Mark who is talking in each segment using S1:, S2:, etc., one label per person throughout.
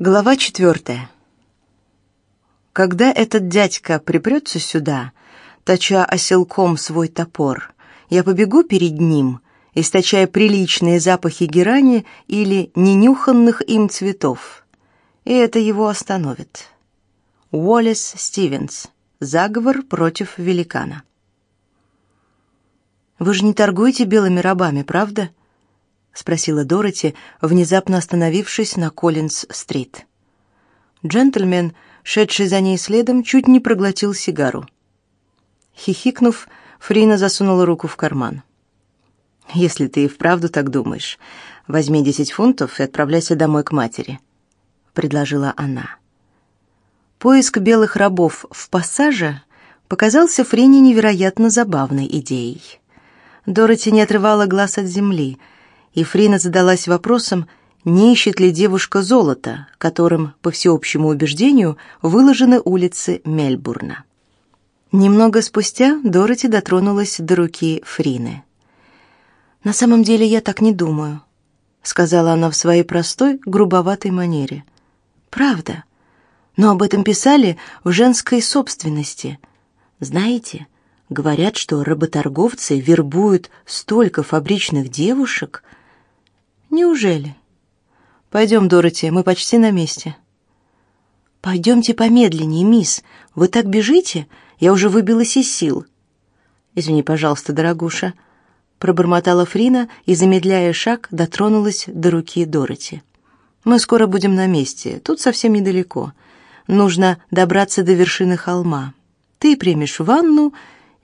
S1: Глава четвертая. Когда этот дядька припрется сюда, точа оселком свой топор, я побегу перед ним, источая приличные запахи герани или ненюханных им цветов. И это его остановит. Уоллес Стивенс. Заговор против великана. Вы же не торгуете белыми рабами, правда? Спросила Дороти, внезапно остановившись на Коллинз-стрит. Джентльмен, шедший за ней следом, чуть не проглотил сигару. Хихикнув, Фрина засунула руку в карман. Если ты и вправду так думаешь, возьми десять фунтов и отправляйся домой к матери, предложила она. Поиск белых рабов в пассаже показался Фрине невероятно забавной идеей. Дороти не отрывала глаз от земли и Фрина задалась вопросом, не ищет ли девушка золото, которым, по всеобщему убеждению, выложены улицы Мельбурна. Немного спустя Дороти дотронулась до руки Фрины. «На самом деле я так не думаю», — сказала она в своей простой, грубоватой манере. «Правда. Но об этом писали в женской собственности. Знаете, говорят, что работорговцы вербуют столько фабричных девушек, Неужели? Пойдем, Дороти, мы почти на месте. Пойдемте помедленнее, мисс. Вы так бежите, я уже выбилась из сил. Извини, пожалуйста, дорогуша, пробормотала Фрина и, замедляя шаг, дотронулась до руки Дороти. Мы скоро будем на месте. Тут совсем недалеко. Нужно добраться до вершины холма. Ты примешь ванну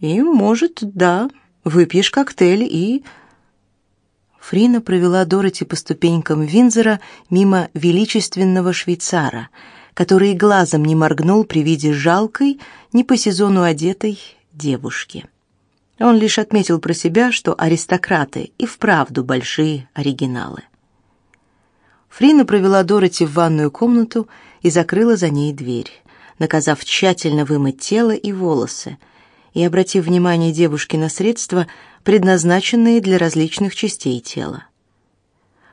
S1: и, может, да, выпьешь коктейль и Фрина провела Дороти по ступенькам Винзера мимо величественного швейцара, который глазом не моргнул при виде жалкой, не по сезону одетой девушки. Он лишь отметил про себя, что аристократы и вправду большие оригиналы. Фрина провела Дороти в ванную комнату и закрыла за ней дверь, наказав тщательно вымыть тело и волосы, и обратив внимание девушки на средства, предназначенные для различных частей тела.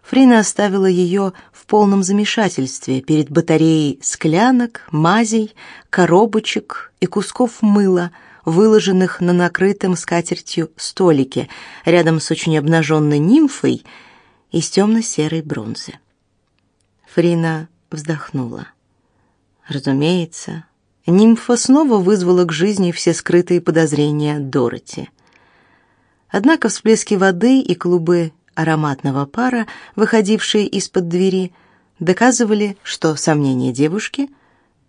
S1: Фрина оставила ее в полном замешательстве перед батареей склянок, мазей, коробочек и кусков мыла, выложенных на накрытом скатертью столике рядом с очень обнаженной нимфой из темно-серой бронзы. Фрина вздохнула. Разумеется, нимфа снова вызвала к жизни все скрытые подозрения Дороти. Однако всплески воды и клубы ароматного пара, выходившие из-под двери, доказывали, что сомнения девушки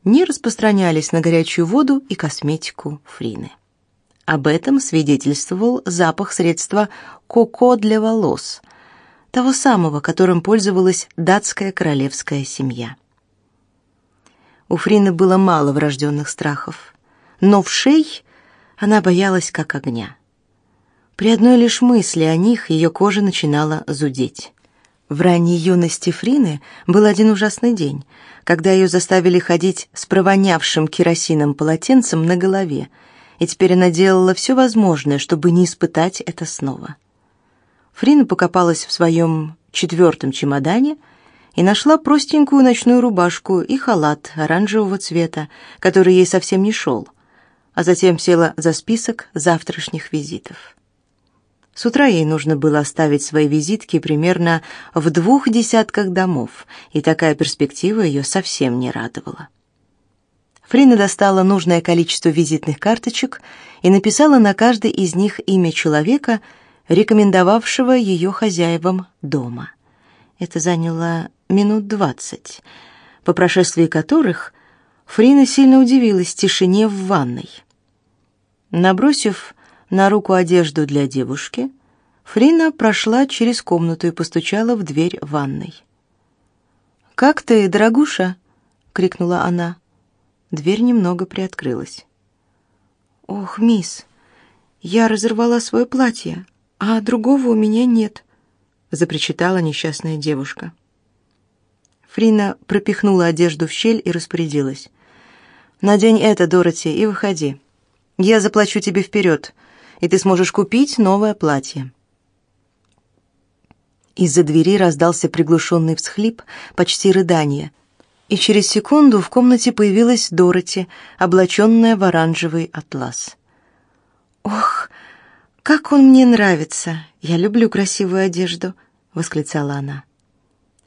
S1: не распространялись на горячую воду и косметику Фрины. Об этом свидетельствовал запах средства «Коко для волос», того самого, которым пользовалась датская королевская семья. У Фрины было мало врожденных страхов, но в шей она боялась как огня. При одной лишь мысли о них ее кожа начинала зудеть. В ранней юности Фрины был один ужасный день, когда ее заставили ходить с провонявшим керосином полотенцем на голове, и теперь она делала все возможное, чтобы не испытать это снова. Фрина покопалась в своем четвертом чемодане и нашла простенькую ночную рубашку и халат оранжевого цвета, который ей совсем не шел, а затем села за список завтрашних визитов. С утра ей нужно было оставить свои визитки примерно в двух десятках домов, и такая перспектива ее совсем не радовала. Фрина достала нужное количество визитных карточек и написала на каждой из них имя человека, рекомендовавшего ее хозяевам дома. Это заняло минут двадцать, по прошествии которых Фрина сильно удивилась тишине в ванной. Набросив на руку одежду для девушки, Фрина прошла через комнату и постучала в дверь ванной. «Как ты, дорогуша?» — крикнула она. Дверь немного приоткрылась. «Ох, мисс, я разорвала свое платье, а другого у меня нет», — запричитала несчастная девушка. Фрина пропихнула одежду в щель и распорядилась. «Надень это, Дороти, и выходи. Я заплачу тебе вперед и ты сможешь купить новое платье». Из-за двери раздался приглушенный всхлип, почти рыдание. и через секунду в комнате появилась Дороти, облаченная в оранжевый атлас. «Ох, как он мне нравится! Я люблю красивую одежду!» — восклицала она.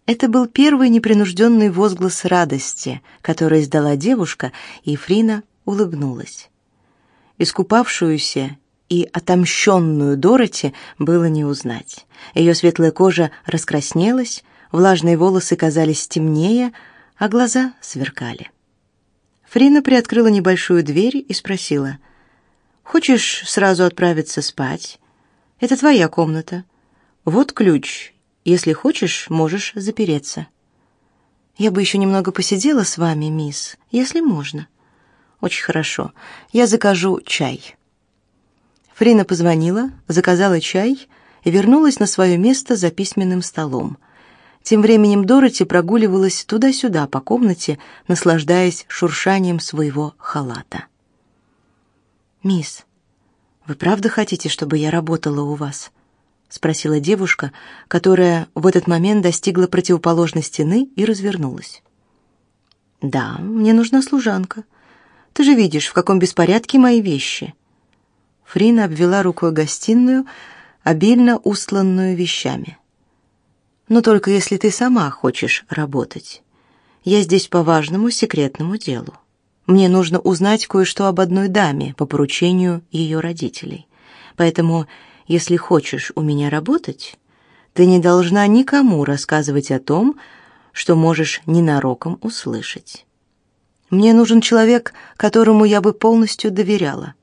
S1: Это был первый непринужденный возглас радости, который издала девушка, и Фрина улыбнулась. Искупавшуюся и отомщенную Дороти было не узнать. Ее светлая кожа раскраснелась, влажные волосы казались темнее, а глаза сверкали. Фрина приоткрыла небольшую дверь и спросила: "Хочешь сразу отправиться спать? Это твоя комната. Вот ключ. Если хочешь, можешь запереться. Я бы еще немного посидела с вами, мисс, если можно. Очень хорошо. Я закажу чай. Фрина позвонила, заказала чай и вернулась на свое место за письменным столом. Тем временем Дороти прогуливалась туда-сюда по комнате, наслаждаясь шуршанием своего халата. «Мисс, вы правда хотите, чтобы я работала у вас?» спросила девушка, которая в этот момент достигла противоположной стены и развернулась. Да, мне нужна служанка. Ты же видишь, в каком беспорядке мои вещи. Фрина обвела рукой гостиную, обильно устланную вещами. Но только если ты сама хочешь работать. Я здесь по важному секретному делу. Мне нужно узнать кое-что об одной даме по поручению ее родителей. Поэтому если хочешь у меня работать, ты не должна никому рассказывать о том, что можешь ненароком услышать. Мне нужен человек, которому я бы полностью доверяла.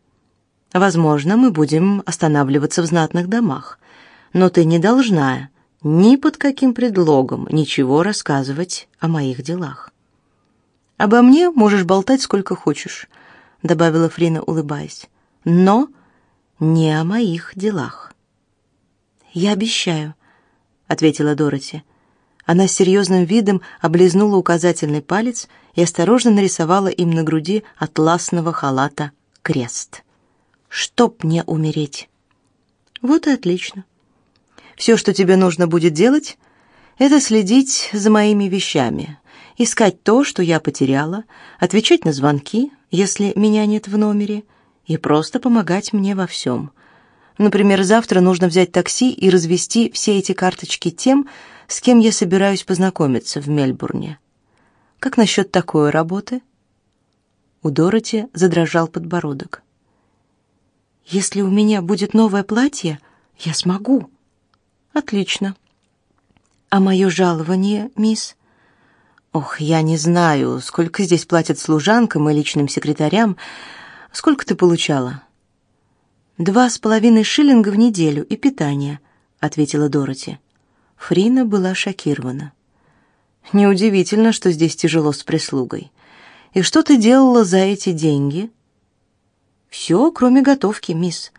S1: Возможно, мы будем останавливаться в знатных домах, но ты не должна ни под каким предлогом ничего рассказывать о моих делах. Обо мне можешь болтать сколько хочешь, добавила Фрина, улыбаясь. Но не о моих делах. Я обещаю, ответила Дороти. Она с серьезным видом облизнула указательный палец и осторожно нарисовала им на груди атласного халата крест. Чтоб мне умереть. Вот и отлично. Все, что тебе нужно будет делать, это следить за моими вещами, искать то, что я потеряла, отвечать на звонки, если меня нет в номере, и просто помогать мне во всем. Например, завтра нужно взять такси и развести все эти карточки тем, с кем я собираюсь познакомиться в Мельбурне. Как насчет такой работы? У Дороти задрожал подбородок. Если у меня будет новое платье, я смогу. Отлично. А мое жалование, мисс? Ох, я не знаю, сколько здесь платят служанкам и личным секретарям, Сколько ты получала? Два с половиной шиллинга в неделю и питание, ответила Дороти. Фрина была шокирована. Неудивительно, что здесь тяжело с прислугой. И что ты делала за эти деньги? «Все, кроме готовки, мисс.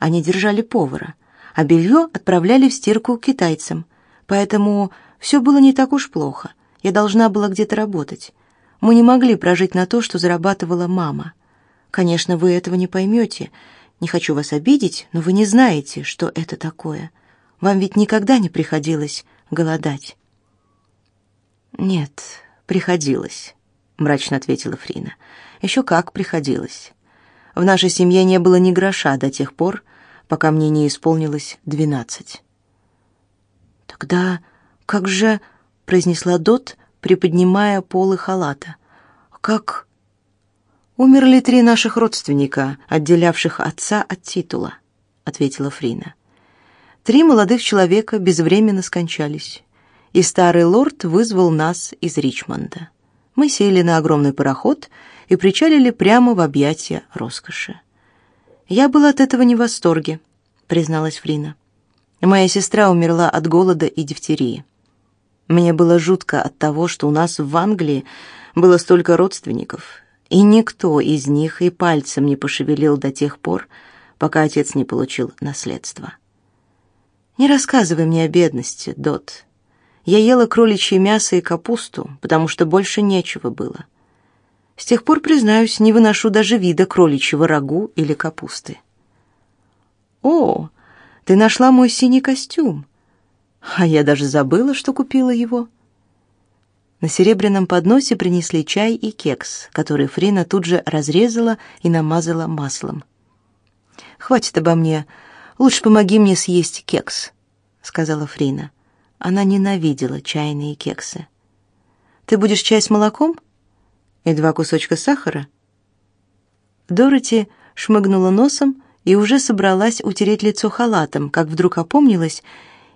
S1: Они держали повара, а белье отправляли в стирку китайцам. Поэтому все было не так уж плохо. Я должна была где-то работать. Мы не могли прожить на то, что зарабатывала мама. Конечно, вы этого не поймете. Не хочу вас обидеть, но вы не знаете, что это такое. Вам ведь никогда не приходилось голодать. Нет, приходилось, мрачно ответила Фрина. «Еще как приходилось. В нашей семье не было ни гроша до тех пор, пока мне не исполнилось двенадцать. Тогда как же, произнесла Дот, приподнимая полы халата. Как Умерли три наших родственника, отделявших отца от титула, ответила Фрина. Три молодых человека безвременно скончались, и старый лорд вызвал нас из Ричмонда. Мы сели на огромный пароход и причалили прямо в объятия роскоши. Я была от этого не в восторге, призналась Фрина. Моя сестра умерла от голода и дифтерии. Мне было жутко от того, что у нас в Англии было столько родственников, и никто из них и пальцем не пошевелил до тех пор, пока отец не получил наследство. Не рассказывай мне о бедности, Дот. Я ела кроличье мясо и капусту, потому что больше нечего было. С тех пор, признаюсь, не выношу даже вида кроличьего рагу или капусты. О, ты нашла мой синий костюм. А я даже забыла, что купила его. На серебряном подносе принесли чай и кекс, который Фрина тут же разрезала и намазала маслом. «Хватит обо мне. Лучше помоги мне съесть кекс», — сказала Фрина. Она ненавидела чайные кексы. «Ты будешь чай с молоком? И два кусочка сахара?» Дороти шмыгнула носом и уже собралась утереть лицо халатом, как вдруг опомнилась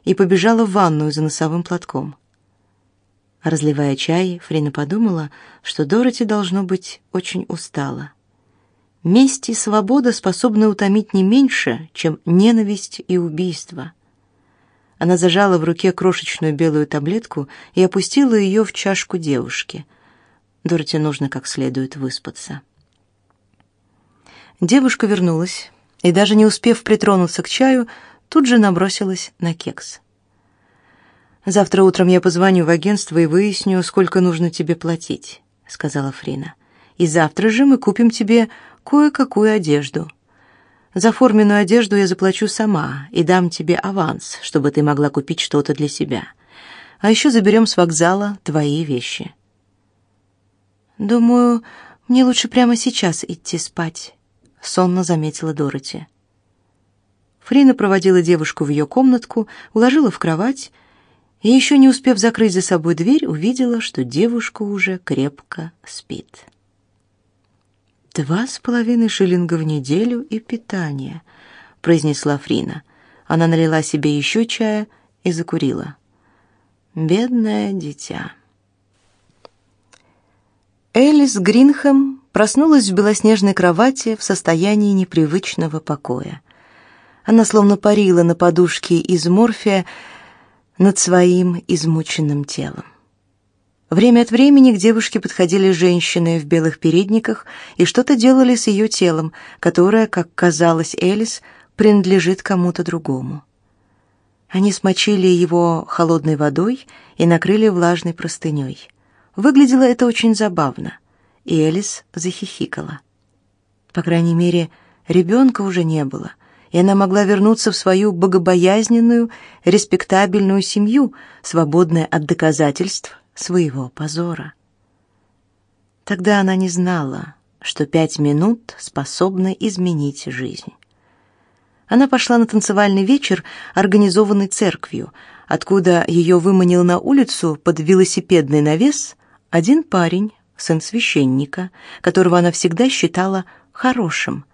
S1: и побежала в ванную за носовым платком. Разливая чай, Фрина подумала, что Дороти должно быть очень устала. Месть и свобода способны утомить не меньше, чем ненависть и убийство. Она зажала в руке крошечную белую таблетку и опустила ее в чашку девушки. Дороти нужно как следует выспаться. Девушка вернулась и даже не успев притронуться к чаю, тут же набросилась на кекс. Завтра утром я позвоню в агентство и выясню, сколько нужно тебе платить, сказала Фрина. И завтра же мы купим тебе кое-какую одежду. За форменную одежду я заплачу сама и дам тебе аванс, чтобы ты могла купить что-то для себя. А еще заберем с вокзала твои вещи. Думаю, мне лучше прямо сейчас идти спать, сонно заметила Дороти. Фрина проводила девушку в ее комнатку, уложила в кровать и еще не успев закрыть за собой дверь, увидела, что девушка уже крепко спит. «Два с половиной шиллинга в неделю и питание», — произнесла Фрина. Она налила себе еще чая и закурила. «Бедное дитя». Элис Гринхэм проснулась в белоснежной кровати в состоянии непривычного покоя. Она словно парила на подушке из морфия над своим измученным телом. Время от времени к девушке подходили женщины в белых передниках и что-то делали с ее телом, которое, как казалось Элис, принадлежит кому-то другому. Они смочили его холодной водой и накрыли влажной простыней. Выглядело это очень забавно, и Элис захихикала. По крайней мере, ребенка уже не было, и она могла вернуться в свою богобоязненную, респектабельную семью, свободная от доказательств своего позора. Тогда она не знала, что пять минут способны изменить жизнь. Она пошла на танцевальный вечер, организованный церковью, откуда ее выманил на улицу под велосипедный навес один парень, сын священника, которого она всегда считала хорошим.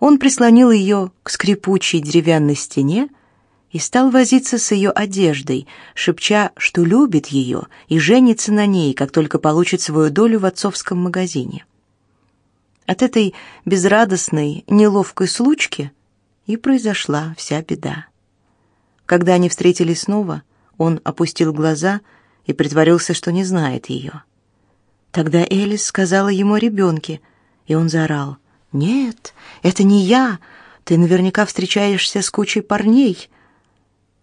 S1: Он прислонил ее к скрипучей деревянной стене и стал возиться с ее одеждой, шепча, что любит ее и женится на ней, как только получит свою долю в отцовском магазине. От этой безрадостной, неловкой случки и произошла вся беда. Когда они встретились снова, он опустил глаза и притворился, что не знает ее. Тогда Элис сказала ему о ребенке, и он заорал: "Нет, это не я. Ты наверняка встречаешься с кучей парней"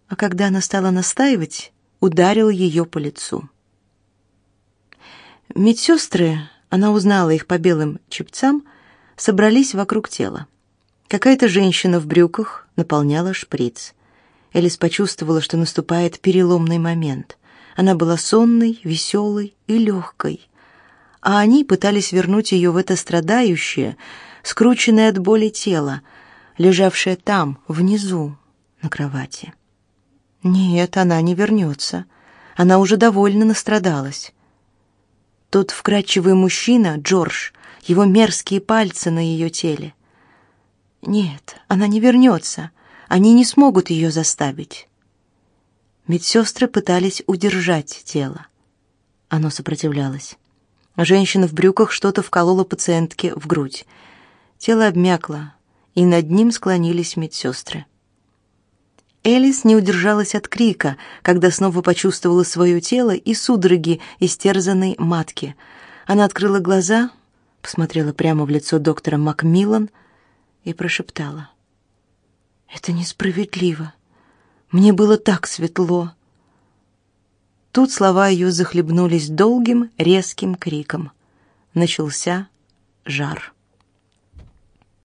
S1: а когда она стала настаивать, ударил ее по лицу. Медсестры, она узнала их по белым чепцам, собрались вокруг тела. Какая-то женщина в брюках наполняла шприц. Элис почувствовала, что наступает переломный момент. Она была сонной, веселой и легкой. А они пытались вернуть ее в это страдающее, скрученное от боли тело, лежавшее там, внизу, на кровати. Нет, она не вернется. Она уже довольно настрадалась. Тот вкрадчивый мужчина, Джордж, его мерзкие пальцы на ее теле. Нет, она не вернется. Они не смогут ее заставить. Медсестры пытались удержать тело. Оно сопротивлялось. Женщина в брюках что-то вколола пациентке в грудь. Тело обмякло, и над ним склонились медсестры. Элис не удержалась от крика, когда снова почувствовала свое тело и судороги истерзанной матки. Она открыла глаза, посмотрела прямо в лицо доктора Макмиллан и прошептала: "Это несправедливо. Мне было так светло". Тут слова ее захлебнулись долгим, резким криком. Начался жар.